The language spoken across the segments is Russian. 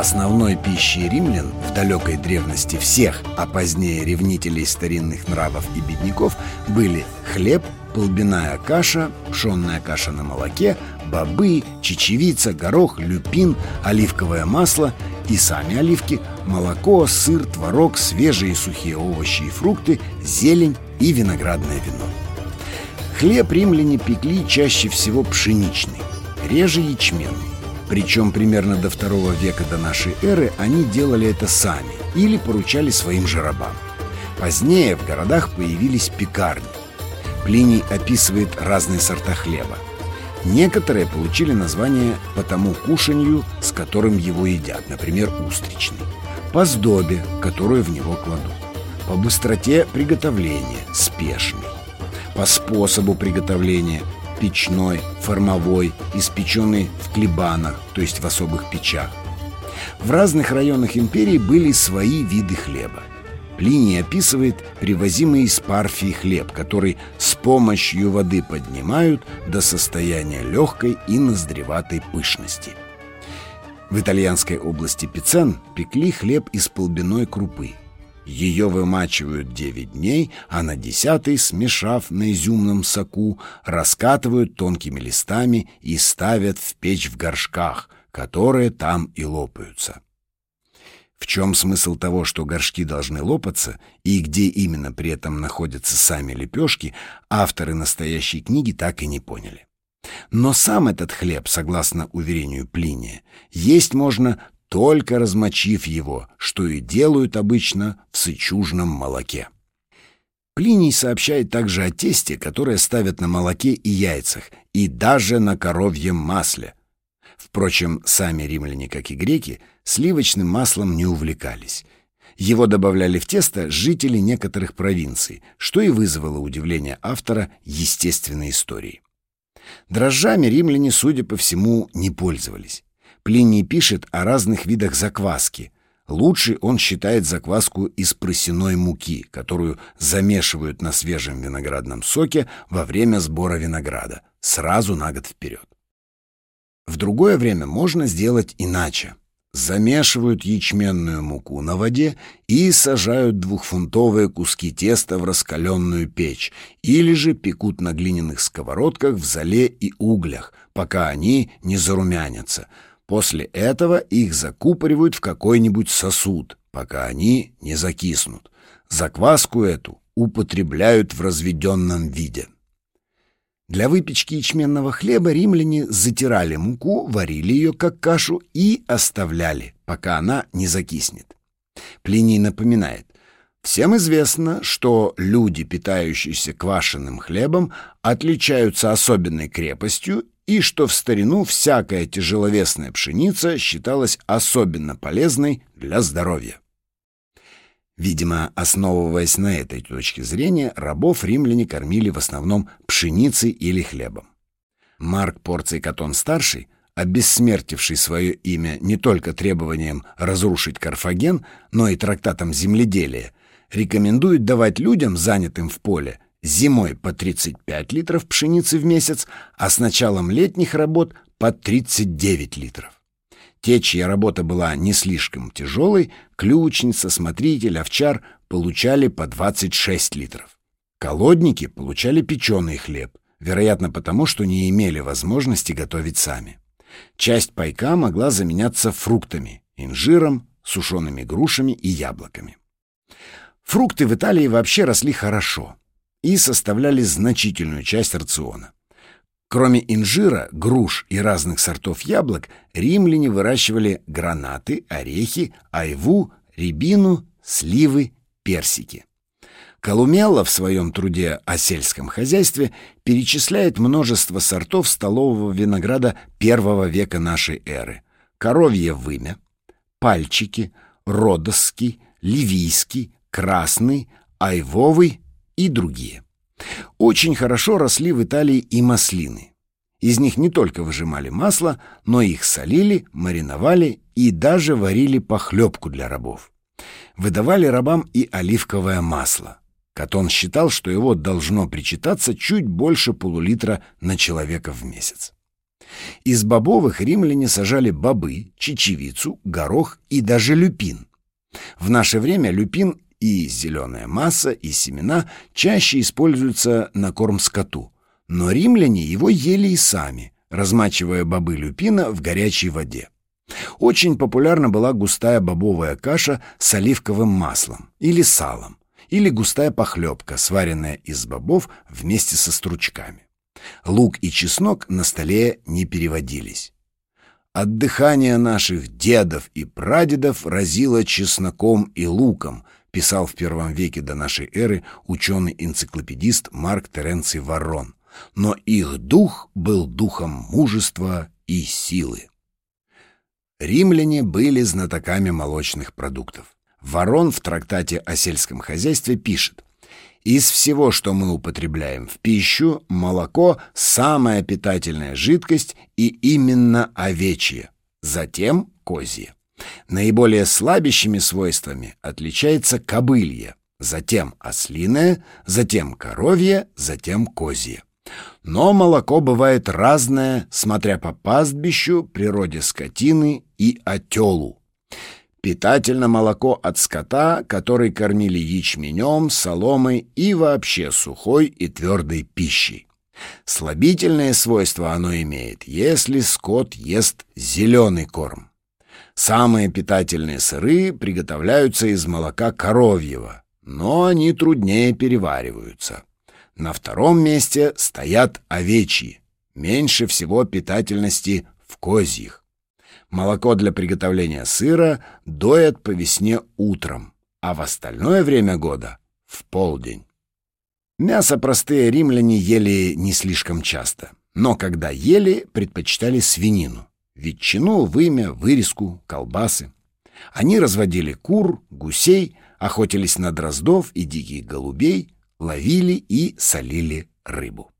Основной пищей римлян в далекой древности всех, а позднее ревнителей старинных нравов и бедняков были хлеб, полбяная каша, пшенная каша на молоке, бобы, чечевица, горох, люпин, оливковое масло и сами оливки, молоко, сыр, творог, свежие и сухие овощи и фрукты, зелень и виноградное вино. Хлеб римляне пекли чаще всего пшеничный, реже ячменный. Причем примерно до второго века до нашей эры они делали это сами или поручали своим же рабам. Позднее в городах появились пекарни. Плиний описывает разные сорта хлеба. Некоторые получили название по тому кушанью, с которым его едят, например, устричный, по сдобе, которую в него кладут, по быстроте приготовления, спешный, по способу приготовления, печной, формовой, испеченный в клебанах, то есть в особых печах. В разных районах империи были свои виды хлеба. Плиний описывает привозимый из Парфии хлеб, который с помощью воды поднимают до состояния легкой и ноздреватой пышности. В итальянской области Пицен пекли хлеб из полбяной крупы. Ее вымачивают 9 дней, а на десятый, смешав на изюмном соку, раскатывают тонкими листами и ставят в печь в горшках, которые там и лопаются. В чем смысл того, что горшки должны лопаться, и где именно при этом находятся сами лепешки, авторы настоящей книги так и не поняли. Но сам этот хлеб, согласно уверению Плиния, есть можно только размочив его, что и делают обычно в сычужном молоке. Плиний сообщает также о тесте, которое ставят на молоке и яйцах, и даже на коровьем масле. Впрочем, сами римляне, как и греки, сливочным маслом не увлекались. Его добавляли в тесто жители некоторых провинций, что и вызвало удивление автора естественной истории. Дрожжами римляне, судя по всему, не пользовались. Плиний пишет о разных видах закваски. Лучший он считает закваску из просеной муки, которую замешивают на свежем виноградном соке во время сбора винограда, сразу на год вперед. В другое время можно сделать иначе. Замешивают ячменную муку на воде и сажают двухфунтовые куски теста в раскаленную печь или же пекут на глиняных сковородках в зале и углях, пока они не зарумянятся — После этого их закупоривают в какой-нибудь сосуд, пока они не закиснут. Закваску эту употребляют в разведенном виде. Для выпечки ячменного хлеба римляне затирали муку, варили ее как кашу и оставляли, пока она не закиснет. Плиний напоминает, Всем известно, что люди, питающиеся квашеным хлебом, отличаются особенной крепостью и что в старину всякая тяжеловесная пшеница считалась особенно полезной для здоровья. Видимо, основываясь на этой точке зрения, рабов римляне кормили в основном пшеницей или хлебом. Марк Порций Катон-старший, обессмертивший свое имя не только требованием разрушить Карфаген, но и трактатом земледелия, рекомендует давать людям, занятым в поле, зимой по 35 литров пшеницы в месяц, а с началом летних работ по 39 литров. Те, чья работа была не слишком тяжелой, ключница, смотритель, овчар, получали по 26 литров. Колодники получали печеный хлеб, вероятно потому, что не имели возможности готовить сами. Часть пайка могла заменяться фруктами, инжиром, сушеными грушами и яблоками. Фрукты в Италии вообще росли хорошо и составляли значительную часть рациона. Кроме инжира, груш и разных сортов яблок, римляне выращивали гранаты, орехи, айву, рябину, сливы, персики. Колумелла в своем труде о сельском хозяйстве перечисляет множество сортов столового винограда первого века нашей эры. Коровье вымя, пальчики, родосский, ливийский, красный, айвовый и другие. Очень хорошо росли в Италии и маслины. Из них не только выжимали масло, но их солили, мариновали и даже варили похлебку для рабов. Выдавали рабам и оливковое масло. Катон считал, что его должно причитаться чуть больше полулитра на человека в месяц. Из бобовых римляне сажали бобы, чечевицу, горох и даже люпин. В наше время люпин и зеленая масса, и семена чаще используются на корм скоту, но римляне его ели и сами, размачивая бобы люпина в горячей воде. Очень популярна была густая бобовая каша с оливковым маслом или салом, или густая похлебка, сваренная из бобов вместе со стручками. Лук и чеснок на столе не переводились. От дыхания наших дедов и прадедов разило чесноком и луком, писал в первом веке до нашей эры ученый-энциклопедист Марк Теренций Ворон. Но их дух был духом мужества и силы. Римляне были знатоками молочных продуктов. Ворон в трактате о сельском хозяйстве пишет из всего, что мы употребляем в пищу, молоко – самая питательная жидкость и именно овечье, затем козье. Наиболее слабящими свойствами отличается кобылье, затем ослиное, затем коровье, затем козье. Но молоко бывает разное, смотря по пастбищу, природе скотины и отелу. Питательно молоко от скота, который кормили ячменем, соломой и вообще сухой и твердой пищей. Слабительное свойство оно имеет, если скот ест зеленый корм. Самые питательные сыры приготовляются из молока коровьего, но они труднее перевариваются. На втором месте стоят овечьи, меньше всего питательности в козьих. Молоко для приготовления сыра доят по весне утром, а в остальное время года — в полдень. Мясо простые римляне ели не слишком часто, но когда ели, предпочитали свинину, ветчину, вымя, вырезку, колбасы. Они разводили кур, гусей, охотились на дроздов и диких голубей, ловили и солили рыбу.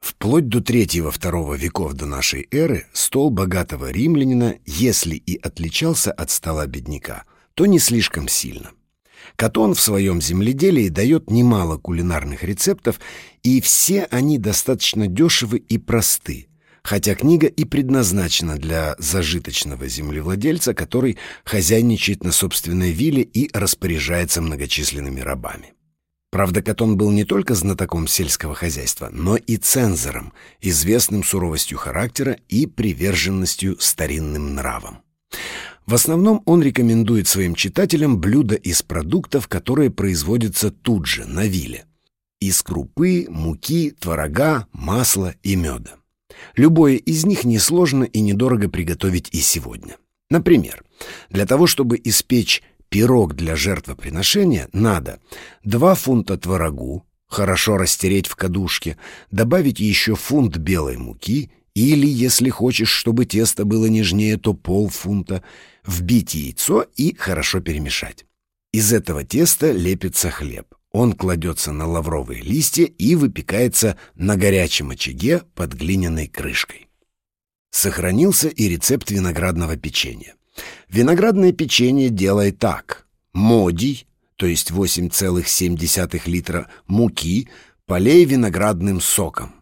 Вплоть до третьего-второго веков до нашей эры стол богатого римлянина, если и отличался от стола бедняка, то не слишком сильно. Катон в своем земледелии дает немало кулинарных рецептов, и все они достаточно дешевы и просты, хотя книга и предназначена для зажиточного землевладельца, который хозяйничает на собственной вилле и распоряжается многочисленными рабами. Правда, Катон был не только знатоком сельского хозяйства, но и цензором, известным суровостью характера и приверженностью старинным нравам. В основном он рекомендует своим читателям блюда из продуктов, которые производятся тут же, на виле. Из крупы, муки, творога, масла и меда. Любое из них несложно и недорого приготовить и сегодня. Например, для того, чтобы испечь пирог для жертвоприношения надо 2 фунта творогу, хорошо растереть в кадушке, добавить еще фунт белой муки или, если хочешь, чтобы тесто было нежнее, то полфунта, вбить яйцо и хорошо перемешать. Из этого теста лепится хлеб. Он кладется на лавровые листья и выпекается на горячем очаге под глиняной крышкой. Сохранился и рецепт виноградного печенья. Виноградное печенье делай так. Модий, то есть 8,7 литра муки, полей виноградным соком.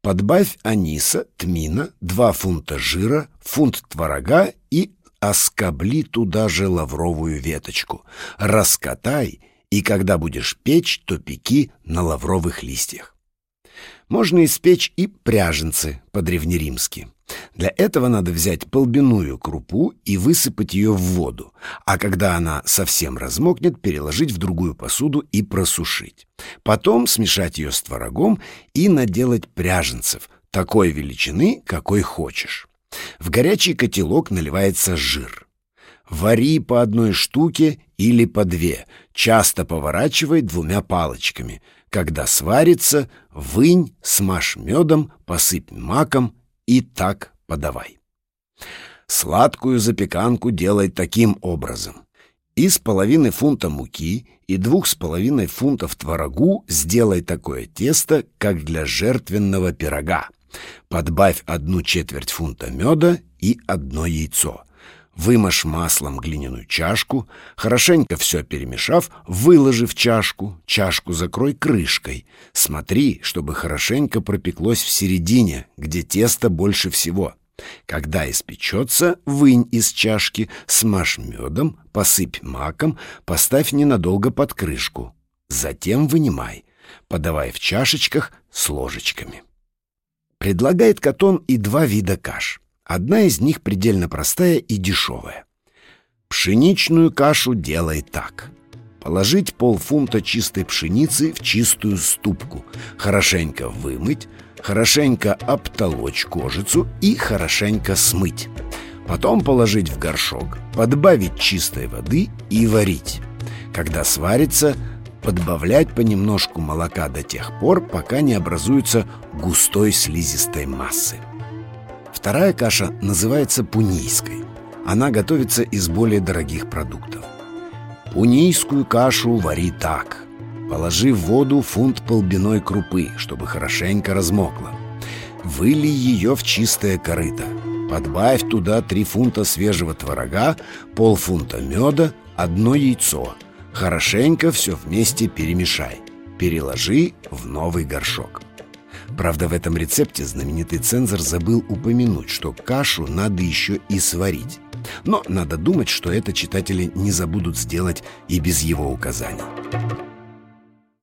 Подбавь аниса, тмина, 2 фунта жира, фунт творога и оскобли туда же лавровую веточку. Раскатай, и когда будешь печь, то пеки на лавровых листьях. Можно испечь и пряженцы по-древнеримски. Для этого надо взять полбяную крупу и высыпать ее в воду, а когда она совсем размокнет, переложить в другую посуду и просушить. Потом смешать ее с творогом и наделать пряженцев такой величины, какой хочешь. В горячий котелок наливается жир. Вари по одной штуке или по две, часто поворачивай двумя палочками. Когда сварится, вынь, смажь медом, посыпь маком и так подавай. Сладкую запеканку делай таким образом. Из половины фунта муки и двух с половиной фунтов творогу сделай такое тесто, как для жертвенного пирога. Подбавь одну четверть фунта меда и одно яйцо. Вымажь маслом глиняную чашку, хорошенько все перемешав, выложи в чашку, чашку закрой крышкой. Смотри, чтобы хорошенько пропеклось в середине, где тесто больше всего. Когда испечется, вынь из чашки, смажь медом, посыпь маком, поставь ненадолго под крышку. Затем вынимай, подавай в чашечках с ложечками. Предлагает Катон и два вида каш. Одна из них предельно простая и дешевая. Пшеничную кашу делай так. Положить полфунта чистой пшеницы в чистую ступку, хорошенько вымыть, хорошенько обтолочь кожицу и хорошенько смыть. Потом положить в горшок, подбавить чистой воды и варить. Когда сварится, подбавлять понемножку молока до тех пор, пока не образуется густой слизистой массы. Вторая каша называется пунийской. Она готовится из более дорогих продуктов. Пунийскую кашу вари так. Положи в воду фунт полбиной крупы, чтобы хорошенько размокла. Вылей ее в чистое корыто. Подбавь туда три фунта свежего творога, полфунта меда, одно яйцо. Хорошенько все вместе перемешай. Переложи в новый горшок. Правда, в этом рецепте знаменитый цензор забыл упомянуть, что кашу надо еще и сварить. Но надо думать, что это читатели не забудут сделать и без его указаний.